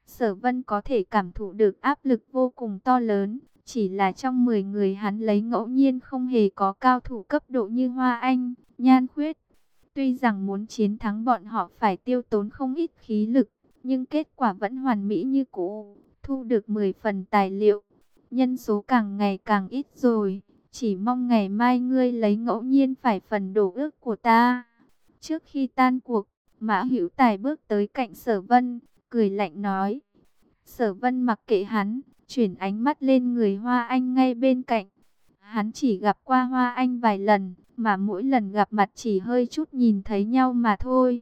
Sở vân có thể cảm thụ được áp lực vô cùng to lớn, chỉ là trong 10 người hắn lấy ngẫu nhiên không hề có cao thủ cấp độ như Hoa Anh, Nhan Khuyết. Tuy rằng muốn chiến thắng bọn họ phải tiêu tốn không ít khí lực, nhưng kết quả vẫn hoàn mỹ như cũ, thu được 10 phần tài liệu. Nhân số càng ngày càng ít rồi, chỉ mong ngày mai ngươi lấy ngẫu nhiên phải phần đổ ước của ta. Trước khi tan cuộc, Mã Hữu Tài bước tới cạnh Sở Vân, cười lạnh nói. Sở Vân mặc kệ hắn, chuyển ánh mắt lên người Hoa Anh ngay bên cạnh. Hắn chỉ gặp qua Hoa Anh vài lần, mà mỗi lần gặp mặt chỉ hơi chút nhìn thấy nhau mà thôi.